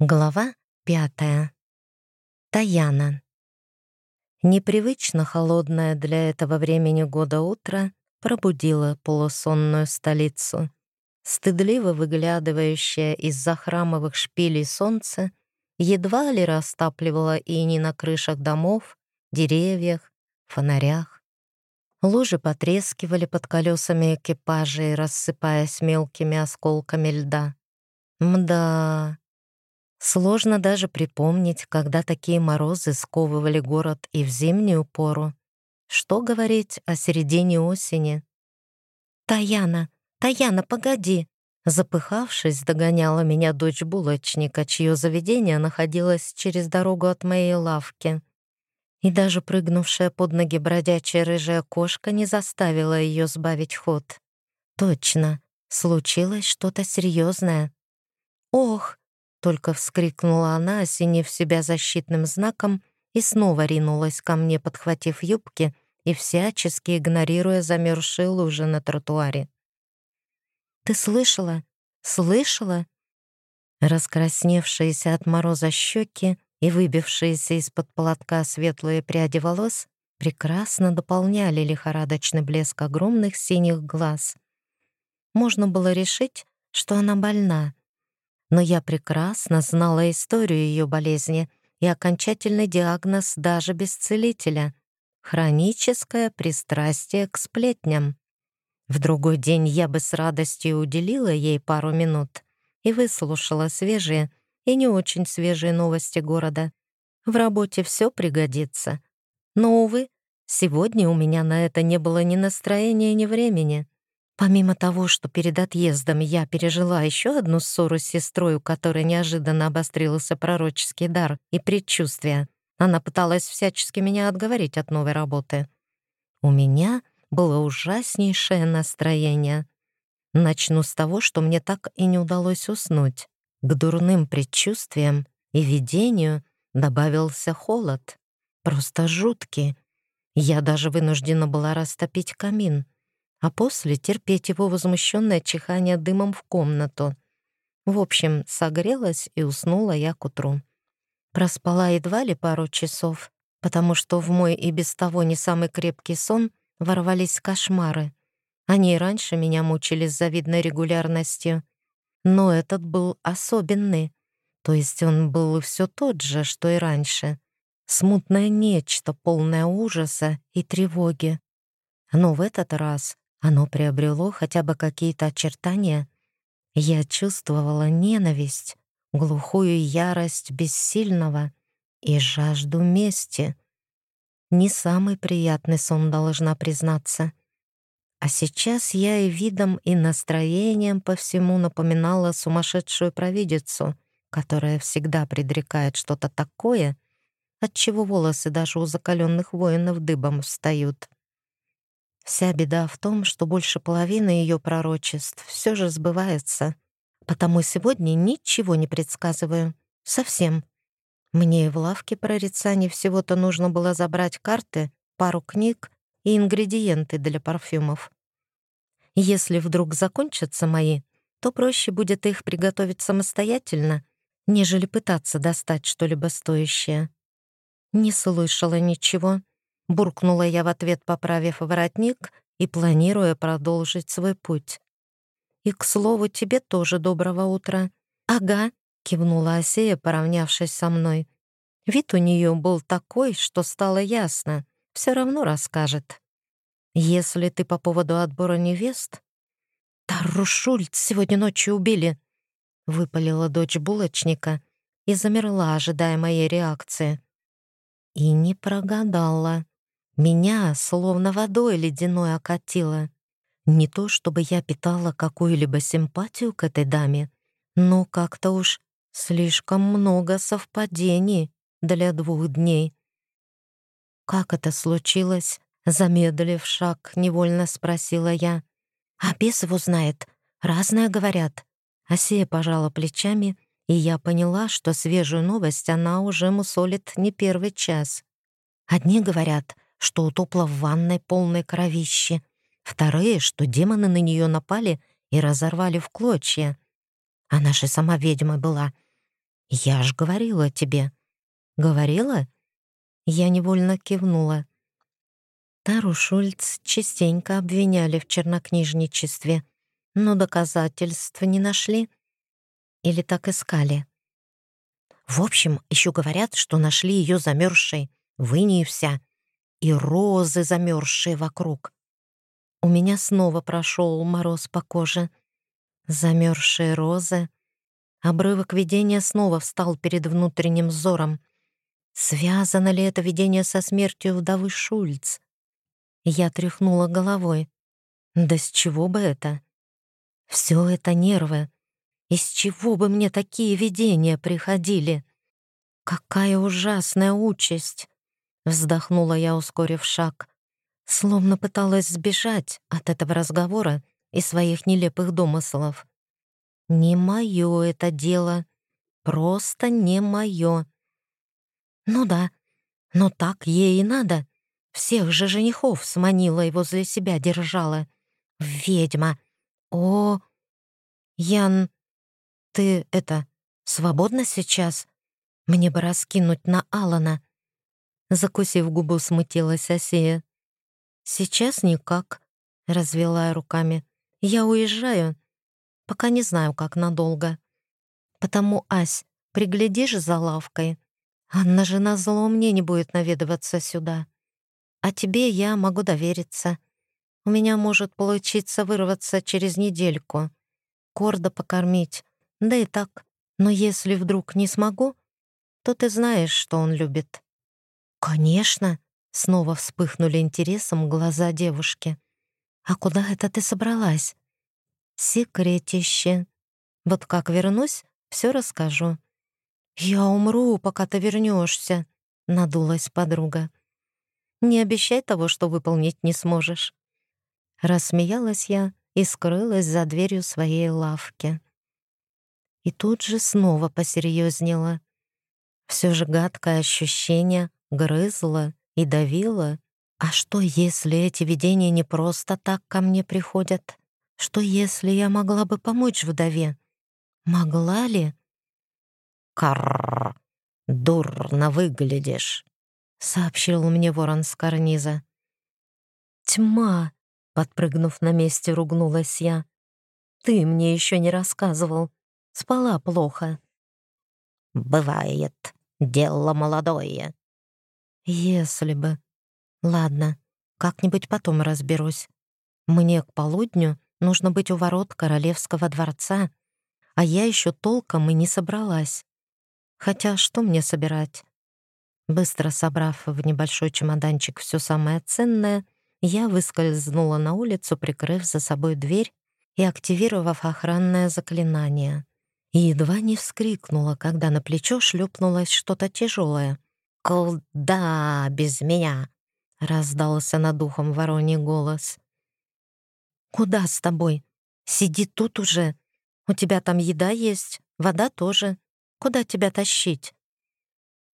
Глава пятая. Таяна. Непривычно холодное для этого времени года утро пробудило полусонную столицу. Стыдливо выглядывающее из-за храмовых шпилей солнце едва ли растапливало ини на крышах домов, деревьях, фонарях. Лужи потрескивали под колесами экипажей, рассыпаясь мелкими осколками льда. Мда, Сложно даже припомнить, когда такие морозы сковывали город и в зимнюю пору. Что говорить о середине осени? «Таяна! Таяна, погоди!» Запыхавшись, догоняла меня дочь булочника, чье заведение находилось через дорогу от моей лавки. И даже прыгнувшая под ноги бродячая рыжая кошка не заставила ее сбавить ход. Точно, случилось что-то серьезное. «Ох, только вскрикнула она, осенив себя защитным знаком, и снова ринулась ко мне, подхватив юбки и всячески игнорируя замерзшие лужи на тротуаре. «Ты слышала? Слышала?» Раскрасневшиеся от мороза щеки и выбившиеся из-под полотка светлые пряди волос прекрасно дополняли лихорадочный блеск огромных синих глаз. Можно было решить, что она больна, но я прекрасно знала историю ее болезни и окончательный диагноз даже без целителя — хроническое пристрастие к сплетням. В другой день я бы с радостью уделила ей пару минут и выслушала свежие и не очень свежие новости города. В работе все пригодится. Но, увы, сегодня у меня на это не было ни настроения, ни времени. Помимо того, что перед отъездом я пережила еще одну ссору с сестрой, у которой неожиданно обострился пророческий дар и предчувствие, она пыталась всячески меня отговорить от новой работы. У меня было ужаснейшее настроение. Начну с того, что мне так и не удалось уснуть. К дурным предчувствиям и видению добавился холод. Просто жуткий. Я даже вынуждена была растопить камин — а после терпеть его возмущенное чихание дымом в комнату. В общем, согрелась и уснула я к утру. Проспала едва ли пару часов, потому что в мой и без того не самый крепкий сон ворвались кошмары. Они и раньше меня мучили с завидной регулярностью. Но этот был особенный, то есть он был все тот же, что и раньше. Смутное нечто, полное ужаса и тревоги. Но в этот раз оно приобрело хотя бы какие-то очертания. Я чувствовала ненависть, глухую ярость бессильного и жажду мести. Не самый приятный сон, должна признаться. А сейчас я и видом, и настроением по всему напоминала сумасшедшую провидицу, которая всегда предрекает что-то такое, от чего волосы даже у закаленных воинов дыбом встают. Вся беда в том, что больше половины ее пророчеств все же сбывается. Потому сегодня ничего не предсказываю. Совсем. Мне в лавке прорицаний всего-то нужно было забрать карты, пару книг и ингредиенты для парфюмов. Если вдруг закончатся мои, то проще будет их приготовить самостоятельно, нежели пытаться достать что-либо стоящее. Не слышала ничего, буркнула я в ответ, поправив воротник и планируя продолжить свой путь. «И, к слову, тебе тоже доброго утра». «Ага», — кивнула Асея, поравнявшись со мной. Вид у нее был такой, что стало ясно, все равно расскажет. «Если ты по поводу отбора невест...» «Тарру Шульц сегодня ночью убили», — выпалила дочь булочника и замерла, ожидая моей реакции. И не прогадала. Меня словно водой ледяной окатило. Не то чтобы я питала какую-либо симпатию к этой даме, но как-то уж слишком много совпадений для двух дней. «Как это случилось?» Замедлив шаг, невольно спросила я. «А бес его знает. Разное говорят». Асия пожала плечами, и я поняла, что свежую новость она уже мусолит не первый час. Одни говорят — что утопла в ванной полной кровищи. Вторые, что демоны на нее напали и разорвали в клочья. Она же сама ведьма была. Я ж говорила тебе. Говорила? Я невольно кивнула. Тару Шульц частенько обвиняли в чернокнижничестве, но доказательств не нашли. Или так искали. В общем, еще говорят, что нашли ее замерзшей, в инии вся, и розы замерзшие вокруг. У меня снова прошел мороз по коже. Замерзшие розы. Обрывок видения снова встал перед внутренним взором. Связано ли это видение со смертью вдовы Шульц? Я тряхнула головой. Да с чего бы это? Все это нервы. Из чего бы мне такие видения приходили? Какая ужасная участь! Вздохнула я, ускорив шаг. Словно пыталась сбежать от этого разговора и своих нелепых домыслов. Не мое это дело. Просто не мое. Ну да, но так ей и надо. Всех же женихов сманила и возле себя держала. Ведьма. О, Ян, ты это, свободна сейчас? Мне бы раскинуть на Алана. Закусив губу, смутилась Осея. Сейчас никак, развела я руками. Я уезжаю, пока не знаю, как надолго. Потому, Ась, приглядишь за лавкой. Анна же назло мне не будет наведываться сюда. А тебе я могу довериться. У меня может получиться вырваться через недельку. Корда покормить. Да и так. Но если вдруг не смогу, то ты знаешь, что он любит». «Конечно!» — снова вспыхнули интересом глаза девушки. «А куда это ты собралась?» «Секретище. Вот как вернусь, все расскажу». «Я умру, пока ты вернешься», — надулась подруга. «Не обещай того, что выполнить не сможешь». Рассмеялась я и скрылась за дверью своей лавки. И тут же снова посерьезнела. Все же гадкое ощущение грызло и давило. А что, если эти видения не просто так ко мне приходят? Что, если я могла бы помочь вдове? Могла ли? «Карр! Дурно выглядишь!» — сообщил мне ворон с карниза. «Тьма!» — подпрыгнув на месте, ругнулась я. «Ты мне еще не рассказывал. Спала плохо». «Бывает», Дело молодое. Если бы. Ладно, как-нибудь потом разберусь. Мне к полудню нужно быть у ворот королевского дворца, а я еще толком и не собралась. Хотя что мне собирать? Быстро собрав в небольшой чемоданчик все самое ценное, я выскользнула на улицу, прикрыв за собой дверь и активировав охранное заклинание и едва не вскрикнула, когда на плечо шлепнулось что-то тяжелое. «Куда без меня?» — раздался над ухом вороний голос. «Куда с тобой? Сиди тут уже. У тебя там еда есть, вода тоже. Куда тебя тащить?»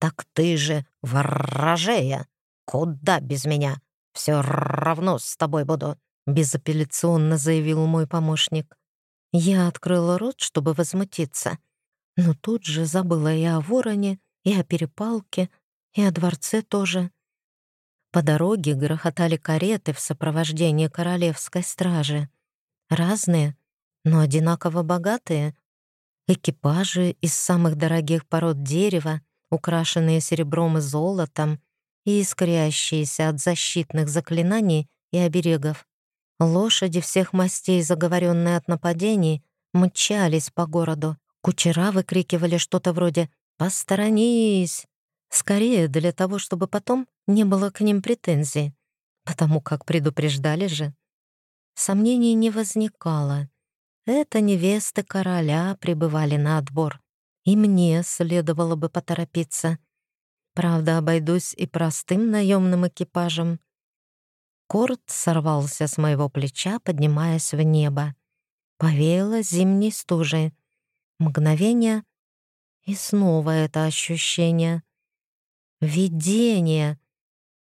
«Так ты же ворожея! Куда без меня? Все равно с тобой буду», — безапелляционно заявил мой помощник. Я открыла рот, чтобы возмутиться, но тут же забыла и о вороне, и о перепалке, и о дворце тоже. По дороге грохотали кареты в сопровождении королевской стражи. Разные, но одинаково богатые. Экипажи из самых дорогих пород дерева, украшенные серебром и золотом, и искрящиеся от защитных заклинаний и оберегов. Лошади всех мастей, заговоренные от нападений, мчались по городу. Кучера выкрикивали что-то вроде «Посторонись!» Скорее для того, чтобы потом не было к ним претензий, потому как предупреждали же. Сомнений не возникало. Это невесты короля прибывали на отбор, и мне следовало бы поторопиться. Правда, обойдусь и простым наемным экипажем. Корт сорвался с моего плеча, поднимаясь в небо. Повеяло зимней стужей. Мгновение, и снова это ощущение. Видение.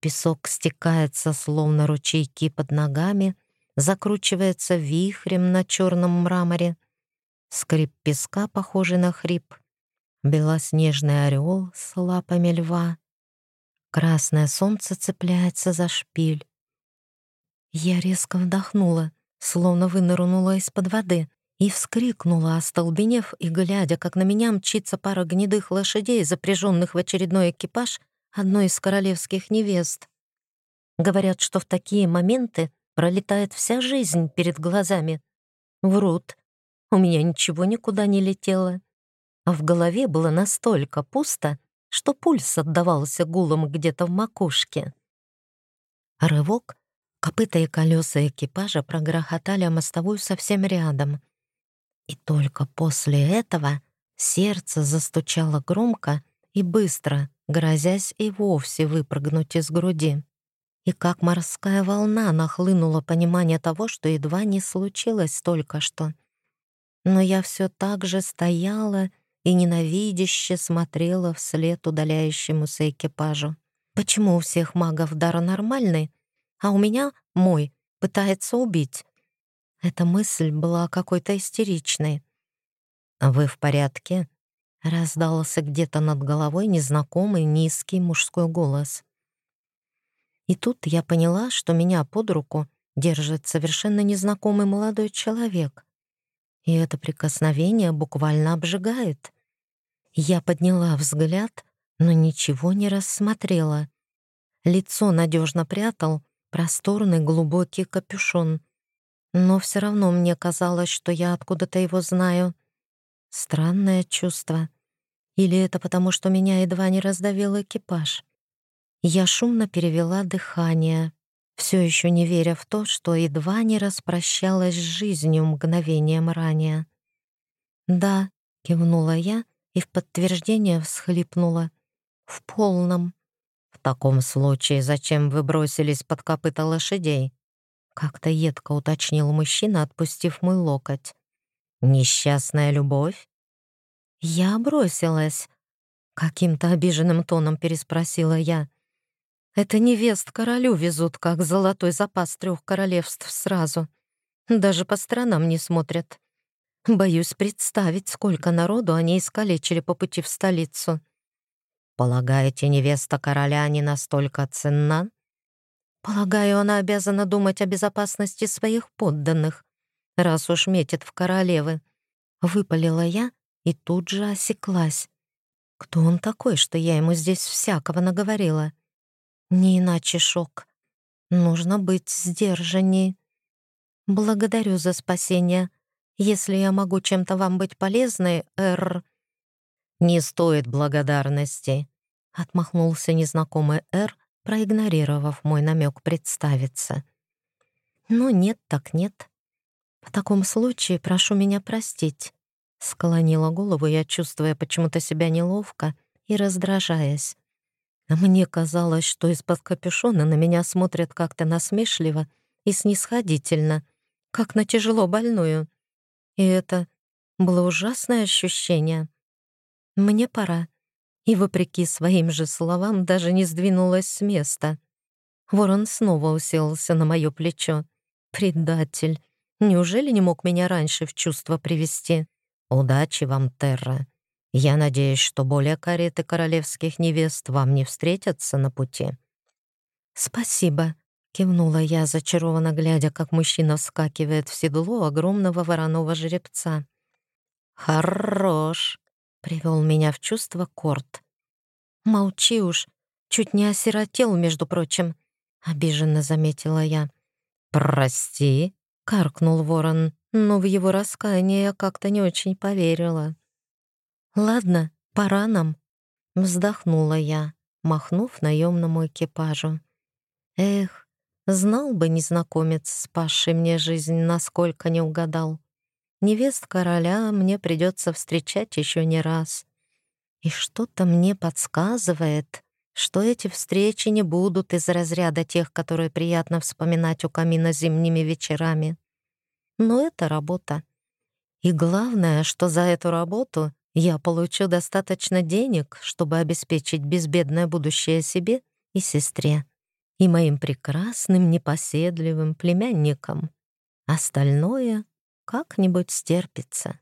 Песок стекается, словно ручейки под ногами, закручивается вихрем на черном мраморе. Скрип песка, похожий на хрип. белоснежный орел с лапами льва. Красное солнце цепляется за шпиль. Я резко вдохнула, словно вынырнула из-под воды, и вскрикнула, остолбенев и глядя, как на меня мчится пара гнедых лошадей, запряженных в очередной экипаж одной из королевских невест. Говорят, что в такие моменты пролетает вся жизнь перед глазами. Врут. У меня ничего никуда не летело. А в голове было настолько пусто, что пульс отдавался гулом где-то в макушке. Рывок, копыта и колеса экипажа прогрохотали о мостовую совсем рядом. И только после этого сердце застучало громко и быстро, грозясь и вовсе выпрыгнуть из груди. И как морская волна нахлынуло понимание того, что едва не случилось только что. Но я все так же стояла и ненавидяще смотрела вслед удаляющемуся экипажу. Почему у всех магов дар нормальный, а у меня мой пытается убить? Эта мысль была какой-то истеричной. «А «Вы в порядке?» — раздался где-то над головой незнакомый низкий мужской голос. И тут я поняла, что меня под руку держит совершенно незнакомый молодой человек. И это прикосновение буквально обжигает. Я подняла взгляд, но ничего не рассмотрела. Лицо надежно прятал просторный глубокий капюшон — но все равно мне казалось, что я откуда-то его знаю. Странное чувство. Или это потому, что меня едва не раздавил экипаж? Я шумно перевела дыхание, все еще не веря в то, что едва не распрощалась с жизнью мгновением ранее. «Да», — кивнула я и в подтверждение всхлипнула. «В полном». «В таком случае зачем вы бросились под копыта лошадей?» Как-то едко уточнил мужчина, отпустив мой локоть. «Несчастная любовь?» «Я бросилась», — каким-то обиженным тоном переспросила я. «Это невест королю везут, как золотой запас трех королевств сразу. Даже по сторонам не смотрят. Боюсь представить, сколько народу они искалечили по пути в столицу». «Полагаете, невеста короля не настолько ценна?» Полагаю, она обязана думать о безопасности своих подданных, раз уж метит в королевы. Выпалила я и тут же осеклась. Кто он такой, что я ему здесь всякого наговорила? Не иначе шок. Нужно быть сдержанней. Благодарю за спасение. Если я могу чем-то вам быть полезной, Эр... Не стоит благодарности, отмахнулся незнакомый Эр, проигнорировав мой намек представиться. «Ну, нет так нет. В таком случае прошу меня простить», — склонила голову я, чувствуя почему-то себя неловко и раздражаясь. А мне казалось, что из-под капюшона на меня смотрят как-то насмешливо и снисходительно, как на тяжело больную. И это было ужасное ощущение. «Мне пора», и, вопреки своим же словам, даже не сдвинулась с места. Ворон снова уселся на мое плечо. «Предатель! Неужели не мог меня раньше в чувство привести? Удачи вам, Терра! Я надеюсь, что более кареты королевских невест вам не встретятся на пути». «Спасибо», — кивнула я, зачарованно глядя, как мужчина вскакивает в седло огромного вороного жеребца. «Хорош!» Привел меня в чувство Корт. «Молчи уж, чуть не осиротел, между прочим», — обиженно заметила я. «Прости», — каркнул ворон, но в его раскаяние я как-то не очень поверила. «Ладно, пора нам», — вздохнула я, махнув наемному экипажу. «Эх, знал бы незнакомец, спасший мне жизнь, насколько не угадал. Невест короля мне придется встречать еще не раз. И что-то мне подсказывает, что эти встречи не будут из разряда тех, которые приятно вспоминать у камина зимними вечерами. Но это работа. И главное, что за эту работу я получу достаточно денег, чтобы обеспечить безбедное будущее себе и сестре, и моим прекрасным непоседливым племянникам. Остальное как-нибудь стерпится.